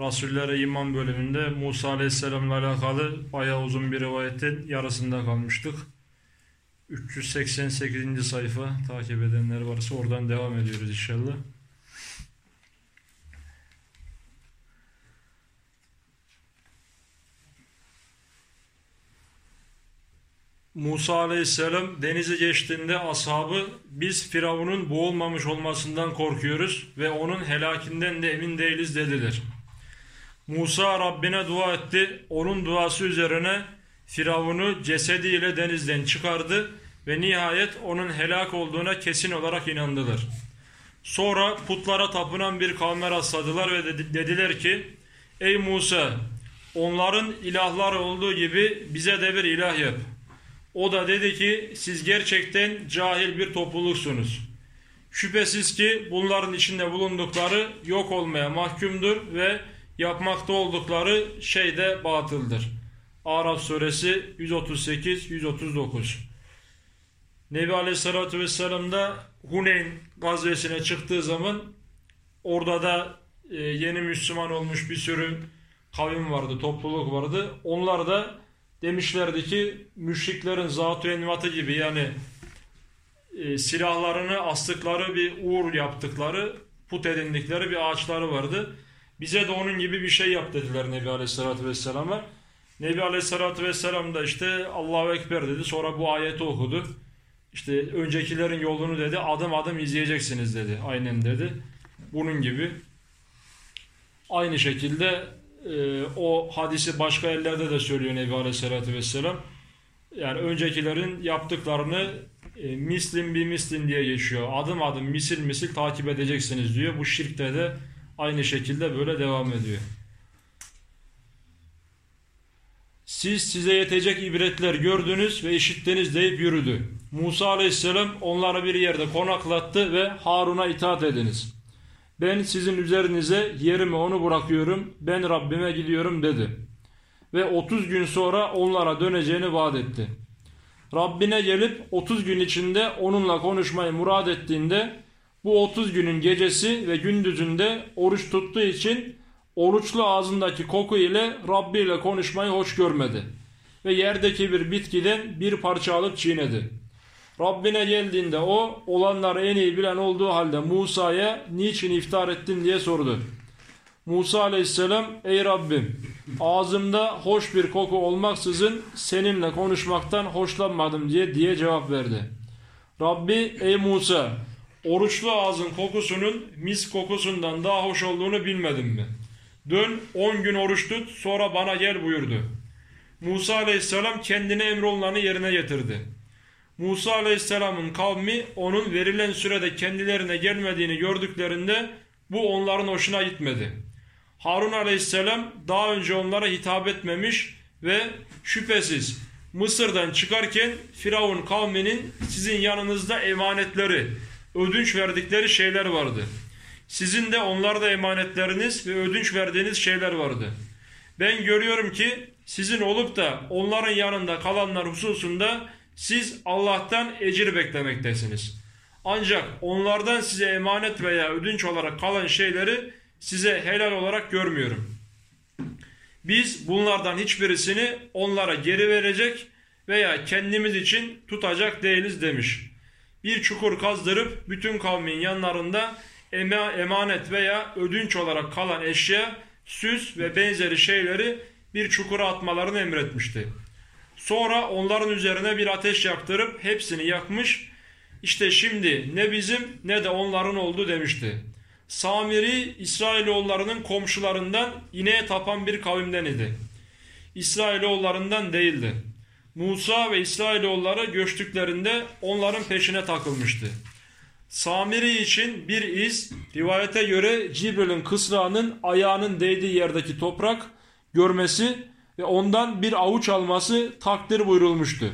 Rasullere İman bölümünde Musa Aleyhisselam'la alakalı bayağı uzun bir rivayetin yarısında kalmıştık. 388. sayfa takip edenler varsa oradan devam ediyoruz inşallah. Musa aleyhisselam denizi geçtiğinde ashabı biz Firavun'un boğulmamış olmasından korkuyoruz ve onun helakinden de emin değiliz dediler. Musa Rabbine dua etti. Onun duası üzerine Firavun'u cesediyle denizden çıkardı ve nihayet onun helak olduğuna kesin olarak inandılar. Sonra putlara tapınan bir kavme rastladılar ve dediler ki Ey Musa onların ilahları olduğu gibi bize de bir ilah yap. O da dedi ki siz gerçekten cahil bir topluluksunuz. Şüphesiz ki bunların içinde bulundukları yok olmaya mahkumdur ve yapmakta oldukları şey de batıldır. Araf suresi 138-139 Nebi Aleyhisselatü Vesselam da Huneyn gazvesine çıktığı zaman orada da e, yeni Müslüman olmuş bir sürü kavim vardı, topluluk vardı. Onlar da demişlerdi ki müşriklerin zatü envatı gibi yani e, silahlarını astıkları bir uğur yaptıkları put edindikleri bir ağaçları vardı. Bize de onun gibi bir şey yap dediler Nebi Aleyhisselatü Vesselam'a. Nebi Aleyhisselatü Vesselam da işte Allahu Ekber dedi. Sonra bu ayeti okudu. İşte öncekilerin yolunu dedi adım adım izleyeceksiniz dedi. Aynen dedi. Bunun gibi. Aynı şekilde e, o hadisi başka yerlerde de söylüyor Nebi Aleyhisselatü Vesselam. Yani öncekilerin yaptıklarını e, mislim bir mislim diye geçiyor. Adım adım misil misil takip edeceksiniz diyor. Bu şirkte de aynı şekilde böyle devam ediyor. Siz size yetecek ibretler gördünüz ve işittiniz deyip yürüdü. Musa aleyhisselam onları bir yerde konaklattı ve Harun'a itaat ediniz. Ben sizin üzerinize yerime onu bırakıyorum, ben Rabbime gidiyorum dedi. Ve 30 gün sonra onlara döneceğini vaat etti. Rabbine gelip 30 gün içinde onunla konuşmayı murad ettiğinde bu 30 günün gecesi ve gündüzünde oruç tuttuğu için oruçlu ağzındaki koku ile Rabbi ile konuşmayı hoş görmedi. Ve yerdeki bir bitkiden bir parça alıp çiğnedi. Rabbine geldiğinde o olanları en iyi bilen olduğu halde Musa'ya niçin iftar ettin diye sordu. Musa aleyhisselam ey Rabbim ağzımda hoş bir koku olmaksızın seninle konuşmaktan hoşlanmadım diye diye cevap verdi. Rabbi ey Musa oruçlu ağzın kokusunun mis kokusundan daha hoş olduğunu bilmedin mi? Dön on gün oruç tut sonra bana gel buyurdu. Musa aleyhisselam kendine emrolunanı yerine getirdi. Musa aleyhisselamın kavmi onun verilen sürede kendilerine gelmediğini gördüklerinde bu onların hoşuna gitmedi. Harun aleyhisselam daha önce onlara hitap etmemiş ve şüphesiz Mısır'dan çıkarken Firavun kavminin sizin yanınızda emanetleri, ödünç verdikleri şeyler vardı. Sizin de onlarda emanetleriniz ve ödünç verdiğiniz şeyler vardı. Ben görüyorum ki sizin olup da onların yanında kalanlar hususunda siz Allah'tan ecir beklemektesiniz. Ancak onlardan size emanet veya ödünç olarak kalan şeyleri size helal olarak görmüyorum. Biz bunlardan hiçbirisini onlara geri verecek veya kendimiz için tutacak değiliz demiş. Bir çukur kazdırıp bütün kavmin yanlarında emanet veya ödünç olarak kalan eşya, süs ve benzeri şeyleri bir çukura atmalarını emretmişti. Sonra onların üzerine bir ateş yaktırıp hepsini yakmış. İşte şimdi ne bizim ne de onların oldu demişti. Samiri İsrailoğullarının komşularından ineğe tapan bir kavimden idi. İsrailoğullarından değildi. Musa ve İsrailoğulları göçtüklerinde onların peşine takılmıştı. Samiri için bir iz rivayete göre Cibril'in kısrağının ayağının değdiği yerdeki toprak görmesi ve ondan bir avuç alması takdir buyurulmuştu.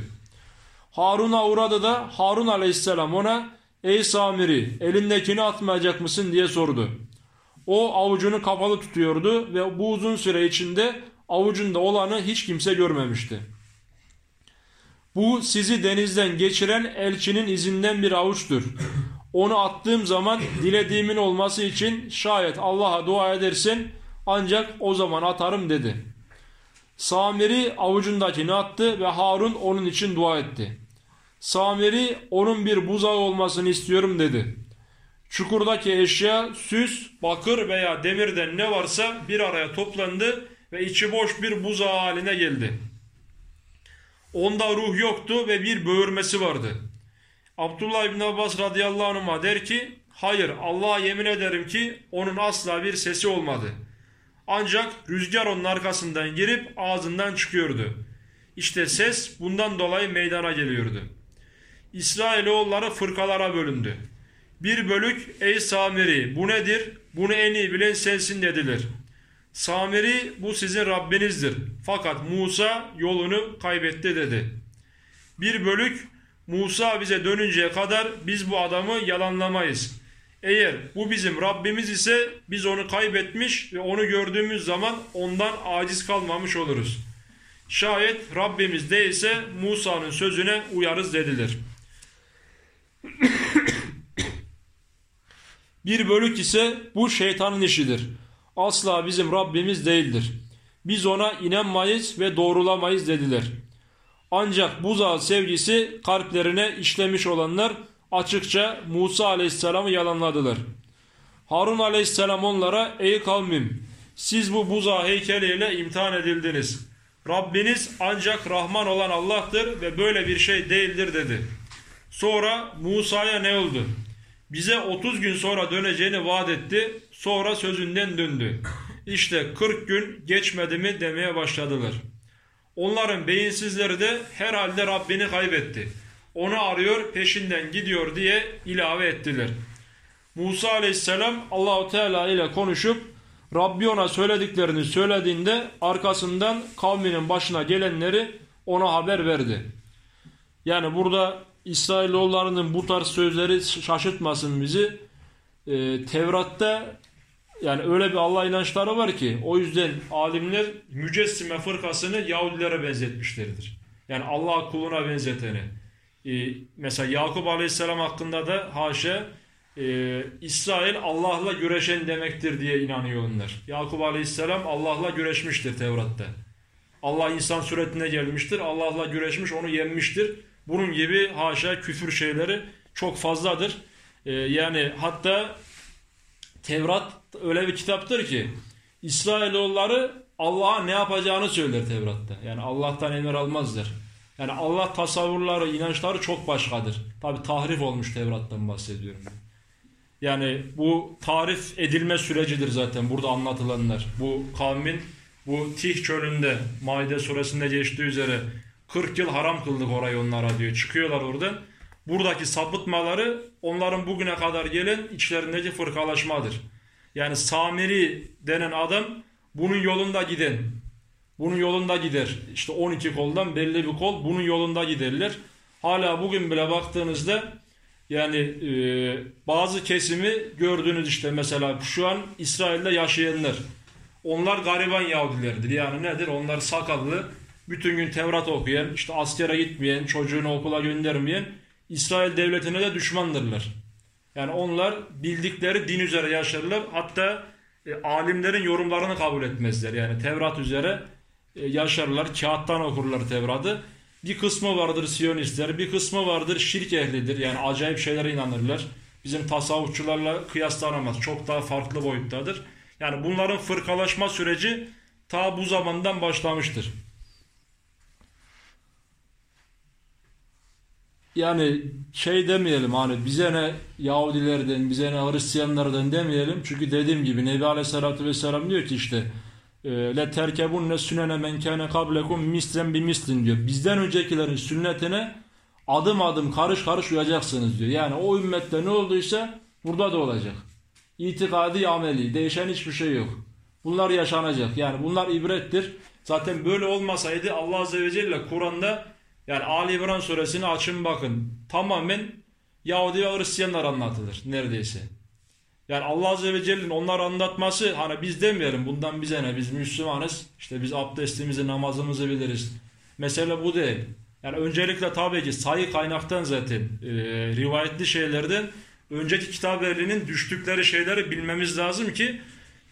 Harun'a uğradı da Harun aleyhisselam ona ey Samiri elindekini atmayacak mısın diye sordu. O avucunu kapalı tutuyordu ve bu uzun süre içinde avucunda olanı hiç kimse görmemişti. Bu sizi denizden geçiren elçinin izinden bir avuçtur. Onu attığım zaman dilediğimin olması için şayet Allah'a dua edersen ancak o zaman atarım dedi. Samiri avucundakini attı ve Harun onun için dua etti. Samiri onun bir buzağı olmasını istiyorum dedi. Çukurdaki eşya, süs, bakır veya demirden ne varsa bir araya toplandı ve içi boş bir buzağı haline geldi. Onda ruh yoktu ve bir böğürmesi vardı. Abdullah İbn Abbas radıyallahu anh'a der ki, hayır Allah'a yemin ederim ki onun asla bir sesi olmadı. Ancak rüzgar onun arkasından girip ağzından çıkıyordu. İşte ses bundan dolayı meydana geliyordu. İsrailoğulları fırkalara bölündü. Bir bölük ey Samiri bu nedir? Bunu en iyi bilen sensin dediler. Samiri bu sizin Rabbinizdir. Fakat Musa yolunu kaybetti dedi. Bir bölük Musa bize dönünceye kadar biz bu adamı yalanlamayız. Eğer bu bizim Rabbimiz ise biz onu kaybetmiş ve onu gördüğümüz zaman ondan aciz kalmamış oluruz. Şayet Rabbimiz değilse Musa'nın sözüne uyarız dediler. Bir bölük ise bu şeytanın işidir. Asla bizim Rabbimiz değildir. Biz ona inanmayız ve doğrulamayız dediler. Ancak buzağı sevgisi kalplerine işlemiş olanlar açıkça Musa aleyhisselamı yalanladılar. Harun aleyhisselam onlara ey kavmim siz bu buzağı heykeliyle imtihan edildiniz. Rabbiniz ancak Rahman olan Allah'tır ve böyle bir şey değildir dedi. Sonra Musa'ya ne oldu? Bize 30 gün sonra döneceğini vaat etti. Sonra sözünden döndü. İşte 40 gün geçmedi mi demeye başladılar. Onların beyinsizleri de herhalde Rabbini kaybetti. Onu arıyor peşinden gidiyor diye ilave ettiler. Musa aleyhisselam Allahu Teala ile konuşup Rabbi ona söylediklerini söylediğinde arkasından kavminin başına gelenleri ona haber verdi. Yani burada İsrailoğullarının bu tarz sözleri şaşırtmasın bizi. Ee, Tevrat'ta yani öyle bir Allah inançları var ki o yüzden alimler mücessime fırkasını Yahudilere benzetmişlerdir. Yani Allah kuluna benzeteni. Ee, mesela Yakup Aleyhisselam hakkında da haşa e, İsrail Allah'la güreşen demektir diye inanıyor onlar. Yakup Aleyhisselam Allah'la güreşmiştir Tevrat'ta. Allah insan suretine gelmiştir. Allah'la güreşmiş onu yenmiştir. Bunun gibi haşa küfür şeyleri çok fazladır. Ee, yani hatta Tevrat öyle bir kitaptır ki İsrailoğulları Allah'a ne yapacağını söyler Tevrat'ta. Yani Allah'tan emir almazlar. Yani Allah tasavvurları, inançları çok başkadır. Tabi tahrif olmuş Tevrat'tan bahsediyorum. Yani bu tarif edilme sürecidir zaten burada anlatılanlar. Bu kavmin bu Tih çölünde Maide suresinde geçtiği üzere 40 yıl haram kıldık orayı onlara diyor. Çıkıyorlar oradan. Buradaki sapıtmaları onların bugüne kadar gelen içlerindeki fırkalaşmadır. Yani Samiri denen adam bunun yolunda giden. Bunun yolunda gider. İşte 12 koldan belli bir kol bunun yolunda giderler. Hala bugün bile baktığınızda yani e, bazı kesimi gördüğünüz işte mesela şu an İsrail'de yaşayanlar. Onlar gariban Yahudilerdir. Yani nedir? Onlar sakallı, bütün gün Tevrat okuyan, işte askere gitmeyen, çocuğunu okula göndermeyen İsrail devletine de düşmandırlar. Yani onlar bildikleri din üzere yaşarlar. Hatta e, alimlerin yorumlarını kabul etmezler. Yani Tevrat üzere e, yaşarlar. Kağıttan okurlar Tevrat'ı. Bir kısmı vardır Siyonistler, bir kısmı vardır şirk ehlidir. Yani acayip şeylere inanırlar. Bizim tasavvufçularla kıyaslanamaz. Çok daha farklı boyuttadır. Yani bunların fırkalaşma süreci ta bu zamandan başlamıştır. Yani şey demeyelim hani bize ne Yahudilerden bize ne Hristiyanlardan demeyelim. Çünkü dediğim gibi Nebi Aleyhisselatü Vesselam diyor ki işte e, le terkebunne sünene men kâne kablekum mislen bi mislin diyor. Bizden öncekilerin sünnetine adım adım karış karış uyacaksınız diyor. Yani o ümmette ne olduysa burada da olacak. İtikadi ameli değişen hiçbir şey yok. Bunlar yaşanacak. Yani bunlar ibrettir. Zaten böyle olmasaydı Allah Azze ve Celle Kur'an'da yani Ali İmran suresini açın bakın. Tamamen Yahudi ve Hristiyanlar anlatılır neredeyse. Yani Allah Azze ve Celle'nin onları anlatması hani biz demeyelim bundan bize ne biz Müslümanız işte biz abdestimizi namazımızı biliriz. Mesele bu değil. Yani öncelikle tabii ki sayı kaynaktan zaten e, rivayetli şeylerden önceki kitap ehlinin düştükleri şeyleri bilmemiz lazım ki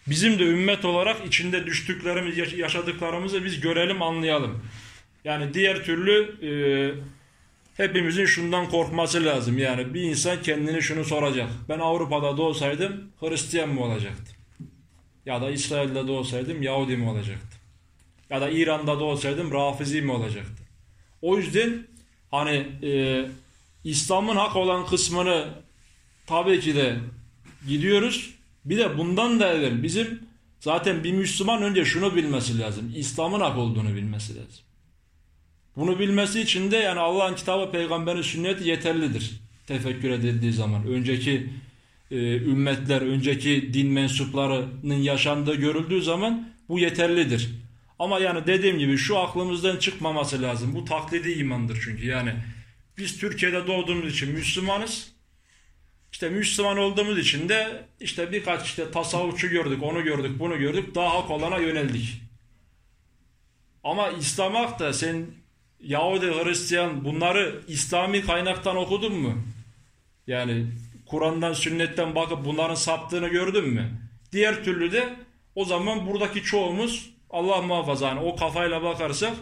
bizim de ümmet olarak içinde düştüklerimiz yaşadıklarımızı biz görelim anlayalım. Yani diğer türlü e, hepimizin şundan korkması lazım. Yani bir insan kendini şunu soracak. Ben Avrupa'da doğsaydım Hristiyan mı olacaktım? Ya da İsrail'de doğsaydım Yahudi mi olacaktım? Ya da İran'da doğsaydım Rafizi mi olacaktım? O yüzden hani e, İslam'ın hak olan kısmını tabii ki de gidiyoruz. Bir de bundan da evvel bizim zaten bir Müslüman önce şunu bilmesi lazım. İslam'ın hak olduğunu bilmesi lazım. Bunu bilmesi için de yani Allah'ın kitabı, peygamberin sünneti yeterlidir. Tefekkür edildiği zaman. Önceki e, ümmetler, önceki din mensuplarının yaşandığı görüldüğü zaman bu yeterlidir. Ama yani dediğim gibi şu aklımızdan çıkmaması lazım. Bu taklidi imandır çünkü yani. Biz Türkiye'de doğduğumuz için Müslümanız. İşte Müslüman olduğumuz için de işte birkaç işte tasavvufçu gördük, onu gördük, bunu gördük. Daha hak olana yöneldik. Ama İslam da sen Yahudi, Hristiyan bunları İslami kaynaktan okudun mu? Yani Kur'an'dan, sünnetten bakıp bunların saptığını gördün mü? Diğer türlü de o zaman buradaki çoğumuz Allah muhafaza hani o kafayla bakarsak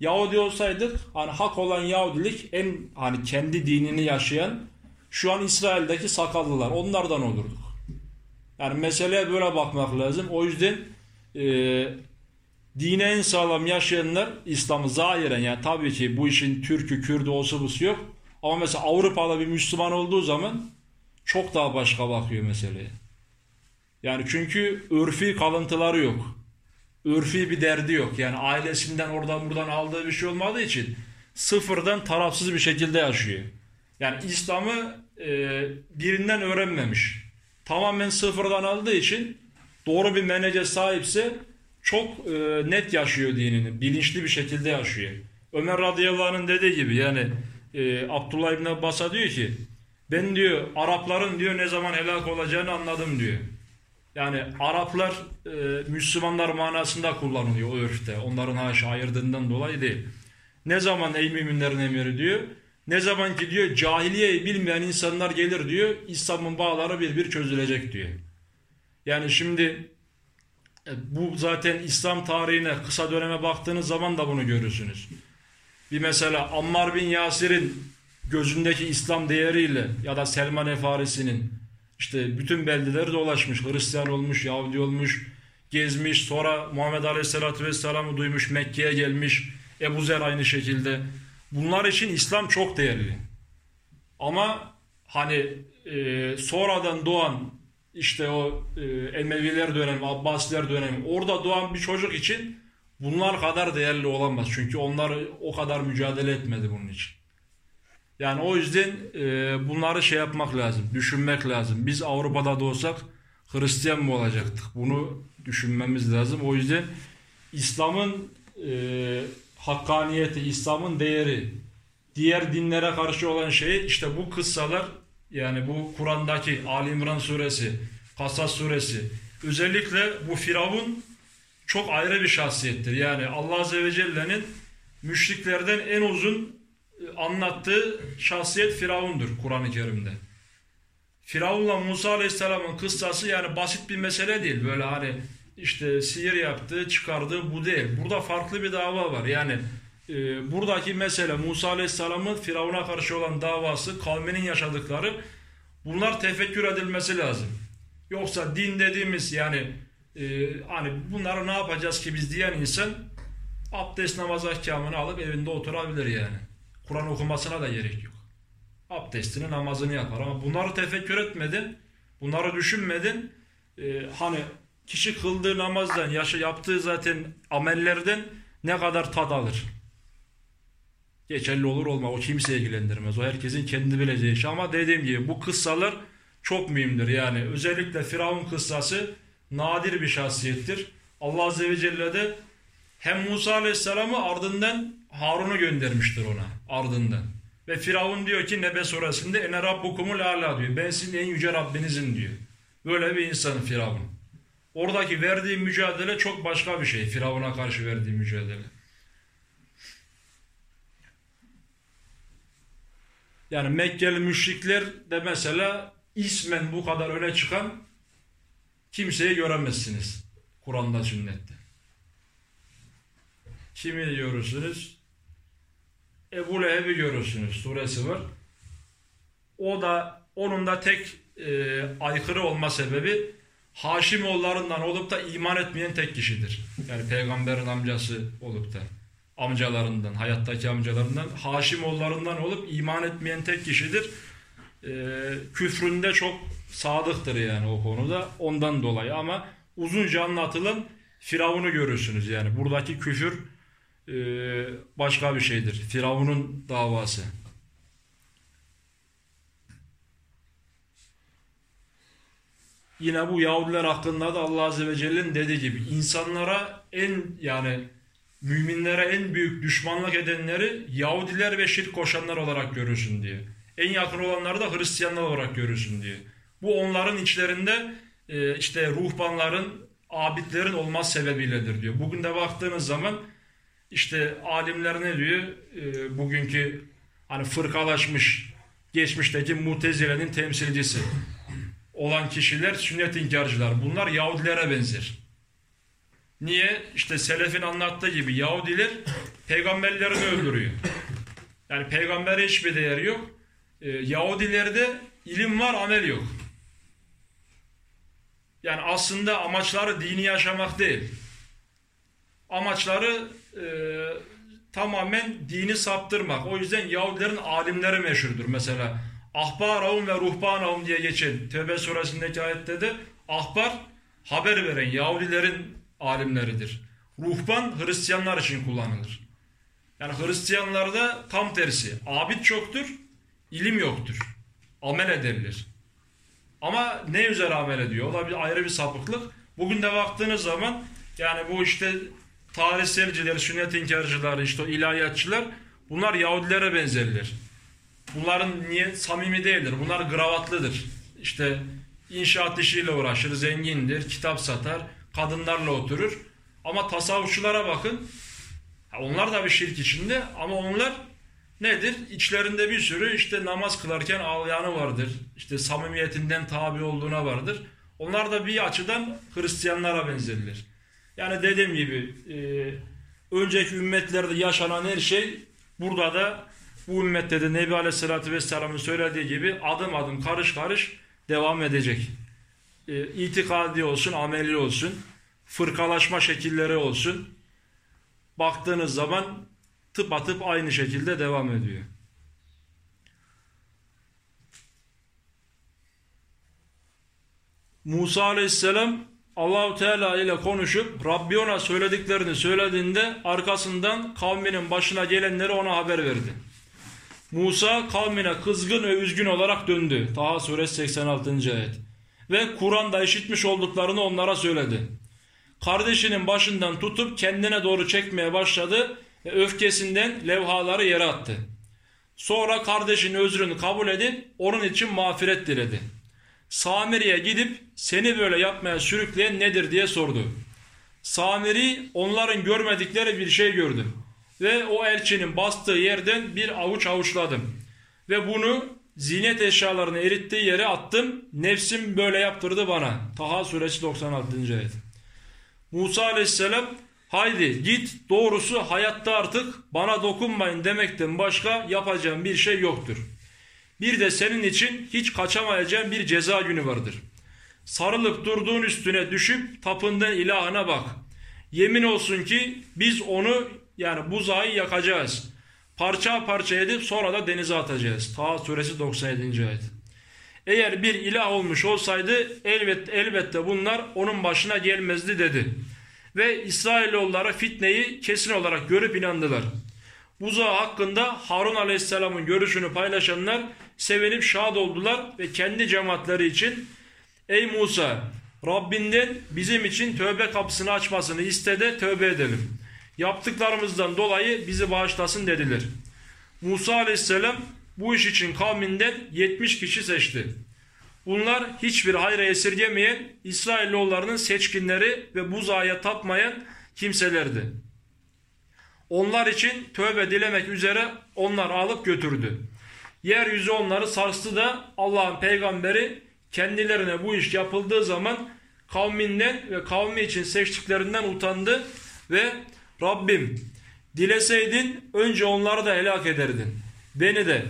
Yahudi olsaydık hani hak olan Yahudilik en hani kendi dinini yaşayan şu an İsrail'deki sakallılar onlardan olurduk. Yani meseleye böyle bakmak lazım. O yüzden e, dine en sağlam yaşayanlar İslam'ı zahiren yani tabii ki bu işin Türk'ü, Kürd'ü olsa busu yok. Ama mesela Avrupa'da bir Müslüman olduğu zaman çok daha başka bakıyor meseleye. Yani çünkü örfi kalıntıları yok. Örfi bir derdi yok. Yani ailesinden oradan buradan aldığı bir şey olmadığı için sıfırdan tarafsız bir şekilde yaşıyor. Yani İslam'ı e, birinden öğrenmemiş. Tamamen sıfırdan aldığı için doğru bir menece sahipse çok e, net yaşıyor dinini. Bilinçli bir şekilde yaşıyor. Ömer radıyallahu anh'ın dediği gibi yani e, Abdullah İbni Abbas'a diyor ki ben diyor Arapların diyor ne zaman helak olacağını anladım diyor. Yani Araplar e, Müslümanlar manasında kullanılıyor o örfte. Onların haşa ayırdığından dolayı değil. Ne zaman ey müminlerin emiri diyor. Ne zaman ki diyor cahiliyeyi bilmeyen insanlar gelir diyor. İslam'ın bağları bir bir çözülecek diyor. Yani şimdi bu zaten İslam tarihine kısa döneme baktığınız zaman da bunu görürsünüz. Bir mesela Ammar bin Yasir'in gözündeki İslam değeriyle ya da Selman Efarisi'nin işte bütün beldeleri dolaşmış. Hristiyan olmuş, Yahudi olmuş, gezmiş. Sonra Muhammed Aleyhisselatü Vesselam'ı duymuş, Mekke'ye gelmiş. Ebu Zer aynı şekilde. Bunlar için İslam çok değerli. Ama hani e, sonradan doğan işte o e, Emeviler dönemi, Abbasiler dönemi orada doğan bir çocuk için bunlar kadar değerli olamaz. Çünkü onlar o kadar mücadele etmedi bunun için. Yani o yüzden e, bunları şey yapmak lazım, düşünmek lazım. Biz Avrupa'da da olsak Hristiyan mı olacaktık? Bunu düşünmemiz lazım. O yüzden İslam'ın e, hakkaniyeti, İslam'ın değeri, diğer dinlere karşı olan şey işte bu kıssalar yani bu Kur'an'daki Ali İmran suresi, Kasas suresi özellikle bu Firavun çok ayrı bir şahsiyettir. Yani Allah Azze ve Celle'nin müşriklerden en uzun anlattığı şahsiyet Firavun'dur Kur'an-ı Kerim'de. Firavun'la Musa Aleyhisselam'ın kıssası yani basit bir mesele değil. Böyle hani işte sihir yaptığı, çıkardığı bu değil. Burada farklı bir dava var. Yani e, buradaki mesele Musa Aleyhisselam'ın Firavun'a karşı olan davası, kavminin yaşadıkları bunlar tefekkür edilmesi lazım. Yoksa din dediğimiz yani e, hani bunları ne yapacağız ki biz diyen insan abdest namaz ahkamını alıp evinde oturabilir yani. Kur'an okumasına da gerek yok. Abdestini, namazını yapar ama bunları tefekkür etmedin, bunları düşünmedin. Ee, hani kişi kıldığı namazdan, yaşı yaptığı zaten amellerden ne kadar tad alır? Geçerli olur olma. O kimseye ilgilendirmez. O herkesin kendi bileceği iş. Ama dediğim gibi bu kıssalar çok mühimdir. Yani özellikle Firavun kıssası nadir bir şahsiyettir. Allah Azze ve Celle de hem Musa Aleyhisselam'ı ardından Harun'u göndermiştir ona ardından. Ve Firavun diyor ki Nebe suresinde ene rabbukumul ala diyor. Ben sizin en yüce Rabbinizim diyor. Böyle bir insan Firavun. Oradaki verdiği mücadele çok başka bir şey. Firavun'a karşı verdiği mücadele. Yani Mekkeli müşrikler de mesela ismen bu kadar öne çıkan kimseyi göremezsiniz. Kur'an'da sünnette. Kimi görürsünüz? Ebu Leheb'i görürsünüz. Suresi var. O da onun da tek e, aykırı olma sebebi Haşimoğullarından olup da iman etmeyen tek kişidir. Yani peygamberin amcası olup da amcalarından, hayattaki amcalarından, Haşimoğullarından olup iman etmeyen tek kişidir. E, küfründe çok sadıktır yani o konuda ondan dolayı ama uzunca anlatılan Firavun'u görürsünüz yani buradaki küfür e, başka bir şeydir. Firavun'un davası. Yine bu Yahudiler hakkında da Allah Azze ve Celle'nin dediği gibi insanlara en yani müminlere en büyük düşmanlık edenleri Yahudiler ve şirk koşanlar olarak görürsün diye. En yakın olanları da Hristiyanlar olarak görürsün diye. Bu onların içlerinde e, işte ruhbanların, abidlerin olmaz sebebiyledir diyor. Bugün de baktığınız zaman işte alimler ne diyor? E, bugünkü hani fırkalaşmış geçmişteki mutezilenin temsilcisi olan kişiler sünnet inkarcılar. Bunlar Yahudilere benzer. Niye? İşte Selef'in anlattığı gibi Yahudiler peygamberlerini öldürüyor. Yani peygambere hiçbir değeri yok. Ee, Yahudilerde ilim var, amel yok. Yani aslında amaçları dini yaşamak değil. Amaçları e, tamamen dini saptırmak. O yüzden Yahudilerin alimleri meşhurdur. Mesela Ahbaravum ve Ruhbanavum diye geçen Tevbe suresindeki ayette de ahbar haber veren Yahudilerin alimleridir. Ruhban Hristiyanlar için kullanılır. Yani Hristiyanlarda tam tersi. Abid çoktur, ilim yoktur. Amel ederler. Ama ne üzere amel ediyor? O da bir ayrı bir sapıklık. Bugün de baktığınız zaman yani bu işte tarihselciler, sünnet inkarcıları, işte o ilahiyatçılar bunlar Yahudilere benzerler. Bunların niye samimi değildir. Bunlar gravatlıdır. İşte inşaat işiyle uğraşır, zengindir, kitap satar, kadınlarla oturur. Ama tasavvufçulara bakın. Onlar da bir şirk içinde ama onlar nedir? İçlerinde bir sürü işte namaz kılarken ağlayanı vardır. İşte samimiyetinden tabi olduğuna vardır. Onlar da bir açıdan Hristiyanlara benzerler. Yani dediğim gibi e, önceki ümmetlerde yaşanan her şey burada da bu ümmette de Nebi Aleyhisselatü Vesselam'ın söylediği gibi adım adım karış karış devam edecek. E, itikadi olsun, ameli olsun, fırkalaşma şekilleri olsun. Baktığınız zaman tıp atıp aynı şekilde devam ediyor. Musa Aleyhisselam Allahu Teala ile konuşup Rabbi ona söylediklerini söylediğinde arkasından kavminin başına gelenleri ona haber verdi. Musa kavmine kızgın ve üzgün olarak döndü. Taha suresi 86. ayet. Ve Kur'an'da işitmiş olduklarını onlara söyledi. Kardeşinin başından tutup kendine doğru çekmeye başladı ve öfkesinden levhaları yere attı. Sonra kardeşinin özrünü kabul edip onun için mağfiret diledi. Samiri'ye gidip seni böyle yapmaya sürükleyen nedir diye sordu. Samiri onların görmedikleri bir şey gördü. Ve o elçinin bastığı yerden bir avuç avuçladım. Ve bunu zinet eşyalarını erittiği yere attım. Nefsim böyle yaptırdı bana. Taha suresi 96. ayet. Musa aleyhisselam haydi git doğrusu hayatta artık bana dokunmayın demekten başka yapacağım bir şey yoktur. Bir de senin için hiç kaçamayacağın bir ceza günü vardır. Sarılıp durduğun üstüne düşüp tapındığın ilahına bak. Yemin olsun ki biz onu yani buzağı yakacağız. Parça parça edip sonra da denize atacağız. Taha suresi 97. ayet. Eğer bir ilah olmuş olsaydı elbette, elbette bunlar onun başına gelmezdi dedi. Ve İsrailoğulları fitneyi kesin olarak görüp inandılar. Buzağı hakkında Harun Aleyhisselam'ın görüşünü paylaşanlar sevinip şad oldular ve kendi cemaatleri için Ey Musa Rabbinden bizim için tövbe kapısını açmasını istedi, tövbe edelim. Yaptıklarımızdan dolayı bizi bağışlasın dediler. Musa aleyhisselam bu iş için kavminden 70 kişi seçti. Bunlar hiçbir hayra esirgemeyen İsrailoğullarının seçkinleri ve buzağa tapmayan kimselerdi. Onlar için tövbe dilemek üzere onlar alıp götürdü. Yeryüzü onları sarstı da Allah'ın peygamberi kendilerine bu iş yapıldığı zaman kavminden ve kavmi için seçtiklerinden utandı ve Rabbim dileseydin önce onları da helak ederdin. Beni de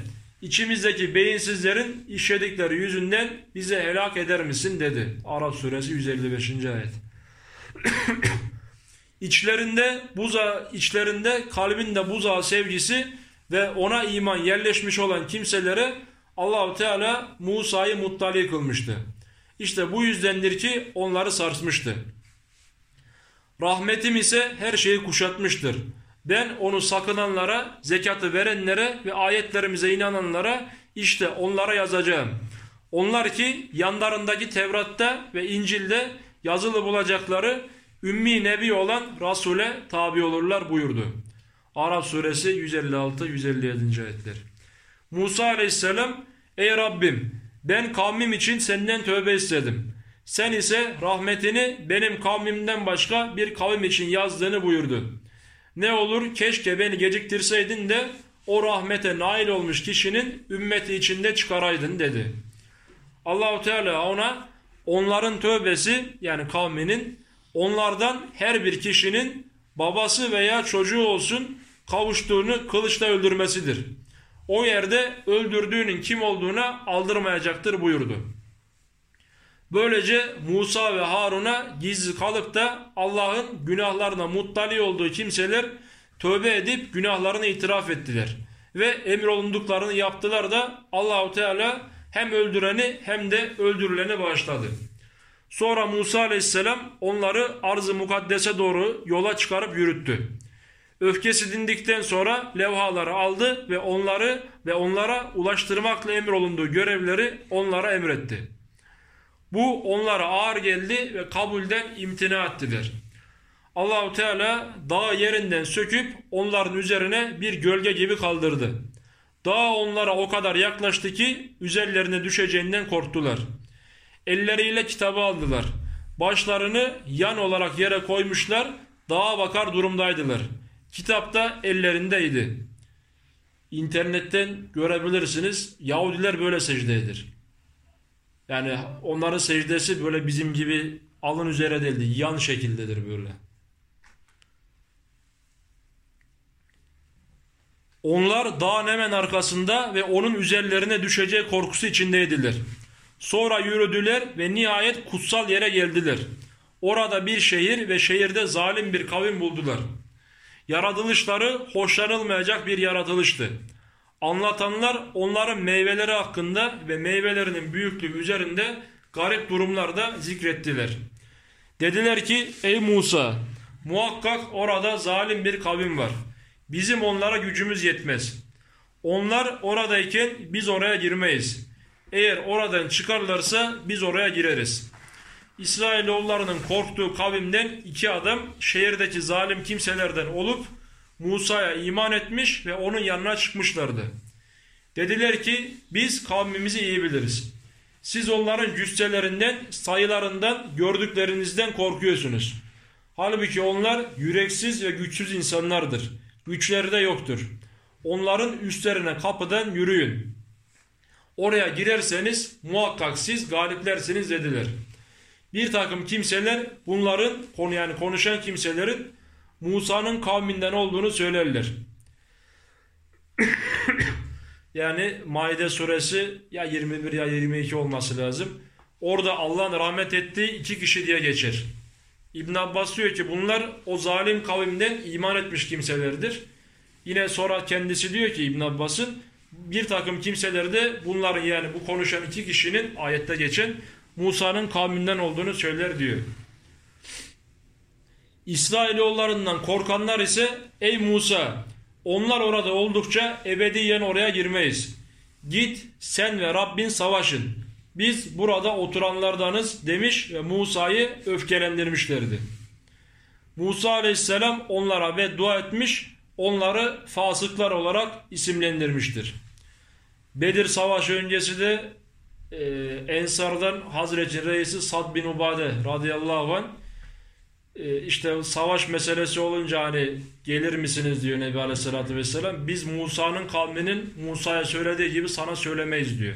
içimizdeki beyinsizlerin işledikleri yüzünden bize helak eder misin dedi. Arap suresi 155. ayet. İçlerinde buza içlerinde kalbinde buza sevgisi ve ona iman yerleşmiş olan kimselere Allahu Teala Musa'yı muttali kılmıştı. İşte bu yüzdendir ki onları sarsmıştı. Rahmetim ise her şeyi kuşatmıştır. Ben onu sakınanlara, zekatı verenlere ve ayetlerimize inananlara işte onlara yazacağım. Onlar ki yanlarındaki Tevrat'ta ve İncil'de yazılı bulacakları ümmi nebi olan Resul'e tabi olurlar buyurdu. Arap suresi 156-157. ayetler. Musa aleyhisselam ey Rabbim ben kavmim için senden tövbe istedim. Sen ise rahmetini benim kavmimden başka bir kavim için yazdığını buyurdu. Ne olur keşke beni geciktirseydin de o rahmete nail olmuş kişinin ümmeti içinde çıkaraydın dedi. Allahu Teala ona onların tövbesi yani kavminin onlardan her bir kişinin babası veya çocuğu olsun kavuştuğunu kılıçla öldürmesidir. O yerde öldürdüğünün kim olduğuna aldırmayacaktır buyurdu. Böylece Musa ve Harun'a gizli kalıp da Allah'ın günahlarına muttali olduğu kimseler tövbe edip günahlarını itiraf ettiler. Ve emrolunduklarını yaptılar da Allahu Teala hem öldüreni hem de öldürüleni bağışladı. Sonra Musa aleyhisselam onları arz-ı mukaddese doğru yola çıkarıp yürüttü. Öfkesi dindikten sonra levhaları aldı ve onları ve onlara ulaştırmakla emrolunduğu görevleri onlara emretti. Bu onlara ağır geldi ve kabulden imtina ettiler. Allahu Teala dağı yerinden söküp onların üzerine bir gölge gibi kaldırdı. Dağ onlara o kadar yaklaştı ki üzerlerine düşeceğinden korktular. Elleriyle kitabı aldılar. Başlarını yan olarak yere koymuşlar, dağa bakar durumdaydılar. Kitap da ellerindeydi. İnternetten görebilirsiniz. Yahudiler böyle secdedir. Yani onların secdesi böyle bizim gibi alın üzere değildi. Yan şekildedir böyle. Onlar dağın hemen arkasında ve onun üzerlerine düşeceği korkusu içindeydiler. Sonra yürüdüler ve nihayet kutsal yere geldiler. Orada bir şehir ve şehirde zalim bir kavim buldular. Yaratılışları hoşlanılmayacak bir yaratılıştı. Anlatanlar onların meyveleri hakkında ve meyvelerinin büyüklüğü üzerinde garip durumlarda zikrettiler. Dediler ki ey Musa muhakkak orada zalim bir kavim var. Bizim onlara gücümüz yetmez. Onlar oradayken biz oraya girmeyiz. Eğer oradan çıkarlarsa biz oraya gireriz. İsrailoğullarının korktuğu kavimden iki adam şehirdeki zalim kimselerden olup Musa'ya iman etmiş ve onun yanına çıkmışlardı. Dediler ki biz kavmimizi iyi biliriz. Siz onların cüsselerinden, sayılarından, gördüklerinizden korkuyorsunuz. Halbuki onlar yüreksiz ve güçsüz insanlardır. Güçleri de yoktur. Onların üstlerine kapıdan yürüyün. Oraya girerseniz muhakkak siz galiplersiniz dediler. Bir takım kimseler bunların konu yani konuşan kimselerin Musa'nın kavminden olduğunu söylerler. yani Maide suresi ya 21 ya 22 olması lazım. Orada Allah'ın rahmet ettiği iki kişi diye geçer. İbn Abbas diyor ki bunlar o zalim kavimden iman etmiş kimselerdir. Yine sonra kendisi diyor ki İbn Abbas'ın bir takım kimseler de bunların yani bu konuşan iki kişinin ayette geçen Musa'nın kavminden olduğunu söyler diyor. İsrailoğullarından korkanlar ise ey Musa onlar orada oldukça ebediyen oraya girmeyiz. Git sen ve Rabbin savaşın. Biz burada oturanlardanız demiş ve Musa'yı öfkelendirmişlerdi. Musa aleyhisselam onlara beddua etmiş, onları fasıklar olarak isimlendirmiştir. Bedir Savaşı öncesi de e, Ensar'dan Hazreti Reisi Sad bin Ubade radıyallahu anh işte savaş meselesi olunca hani gelir misiniz diyor Nebi Aleyhisselatü Vesselam. Biz Musa'nın kavminin Musa'ya söylediği gibi sana söylemeyiz diyor.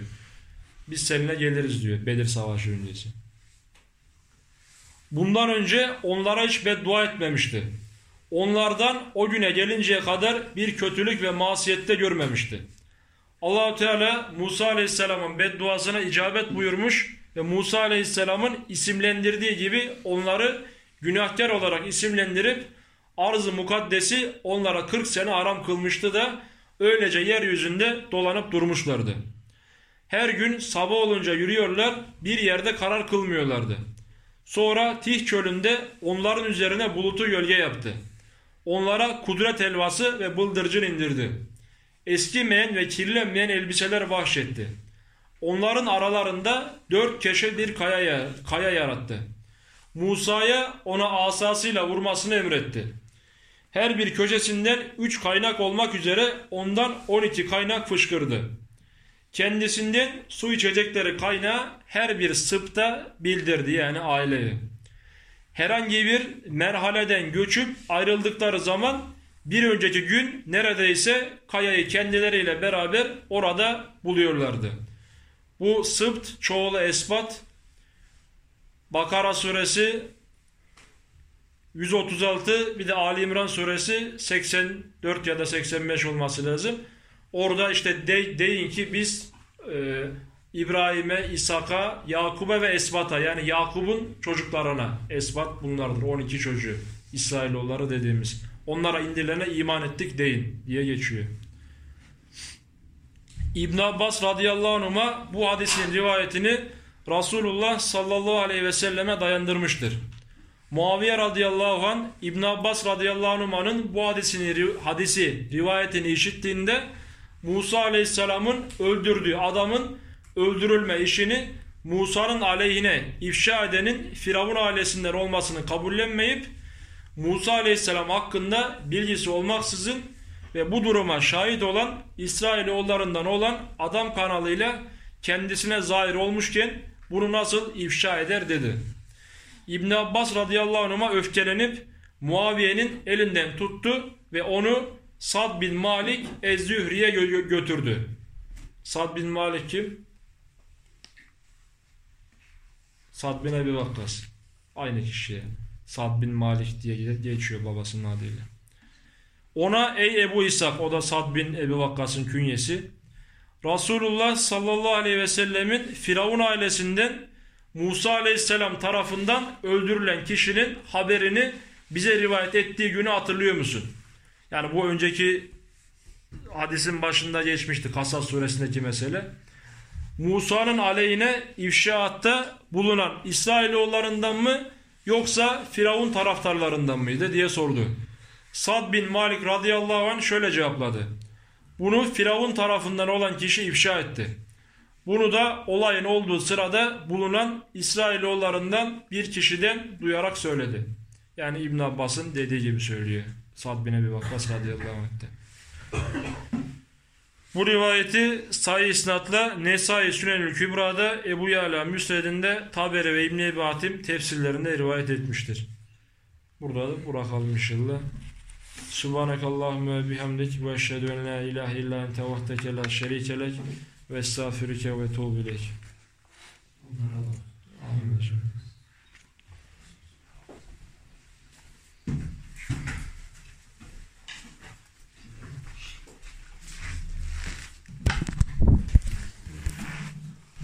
Biz seninle geliriz diyor Bedir Savaşı öncesi. Bundan önce onlara hiç beddua etmemişti. Onlardan o güne gelinceye kadar bir kötülük ve masiyette görmemişti. Allahu Teala Musa Aleyhisselam'ın bedduasına icabet buyurmuş ve Musa Aleyhisselam'ın isimlendirdiği gibi onları günahkar olarak isimlendirip arz-ı mukaddesi onlara 40 sene aram kılmıştı da öylece yeryüzünde dolanıp durmuşlardı. Her gün sabah olunca yürüyorlar bir yerde karar kılmıyorlardı. Sonra Tih çölünde onların üzerine bulutu gölge yaptı. Onlara kudret elvası ve bıldırcın indirdi. Eskimeyen ve kirlenmeyen elbiseler bahşetti. Onların aralarında dört keşe bir kaya, kaya yarattı. Musa'ya ona asasıyla vurmasını emretti. Her bir köşesinden üç kaynak olmak üzere ondan on iki kaynak fışkırdı. Kendisinden su içecekleri kaynağı her bir sıpta bildirdi yani aileyi. Herhangi bir merhaleden göçüp ayrıldıkları zaman bir önceki gün neredeyse kayayı kendileriyle beraber orada buluyorlardı. Bu sıpt çoğulu esbat Bakara suresi 136 bir de Ali İmran suresi 84 ya da 85 olması lazım. Orada işte de, deyin ki biz e, İbrahim'e, İshak'a, Yakub'a ve Esbat'a yani Yakub'un çocuklarına Esbat bunlardır 12 çocuğu İsrailoğulları dediğimiz. Onlara indirilene iman ettik deyin diye geçiyor. İbn Abbas radıyallahu anh'a bu hadisin rivayetini Resulullah sallallahu aleyhi ve selleme dayandırmıştır. Muaviye radıyallahu anh İbn Abbas radıyallahu anh'ın bu hadisini, hadisi rivayetini işittiğinde Musa aleyhisselamın öldürdüğü adamın öldürülme işini Musa'nın aleyhine ifşa edenin Firavun ailesinden olmasını kabullenmeyip Musa aleyhisselam hakkında bilgisi olmaksızın ve bu duruma şahit olan İsrailoğullarından olan adam kanalıyla kendisine zahir olmuşken bunu nasıl ifşa eder dedi. İbn Abbas radıyallahu anh'a öfkelenip Muaviye'nin elinden tuttu ve onu Sad bin Malik Ez-Zühri'ye gö götürdü. Sad bin Malik kim? Sad bin Ebi Vakkas. Aynı kişiye. Sad bin Malik diye geçiyor babasının adıyla. Ona ey Ebu İshak o da Sad bin Ebi Vakkas'ın künyesi. Resulullah sallallahu aleyhi ve sellemin Firavun ailesinden Musa aleyhisselam tarafından öldürülen kişinin haberini bize rivayet ettiği günü hatırlıyor musun? Yani bu önceki hadisin başında geçmişti Kasas suresindeki mesele. Musa'nın aleyhine ifşaatta bulunan İsrailoğullarından mı yoksa Firavun taraftarlarından mıydı diye sordu. Sad bin Malik radıyallahu anh şöyle cevapladı. Bunu Firavun tarafından olan kişi ifşa etti. Bunu da olayın olduğu sırada bulunan İsrailoğullarından bir kişiden duyarak söyledi. Yani İbn Abbas'ın dediği gibi söylüyor. Sad bin Ebi Vakkas radıyallahu anh'te. Bu rivayeti sayı isnatla Nesai Sünenül Kübra'da Ebu Yala Müsned'inde Taberi ve İbn Ebi Hatim tefsirlerinde rivayet etmiştir. Burada da bırakalım inşallah. Subhanakallahümme bihamdik ve eşhedü en la ilahe illa ente vahdeke la şerike lek ve estağfirüke ve tuğbilek. Amin.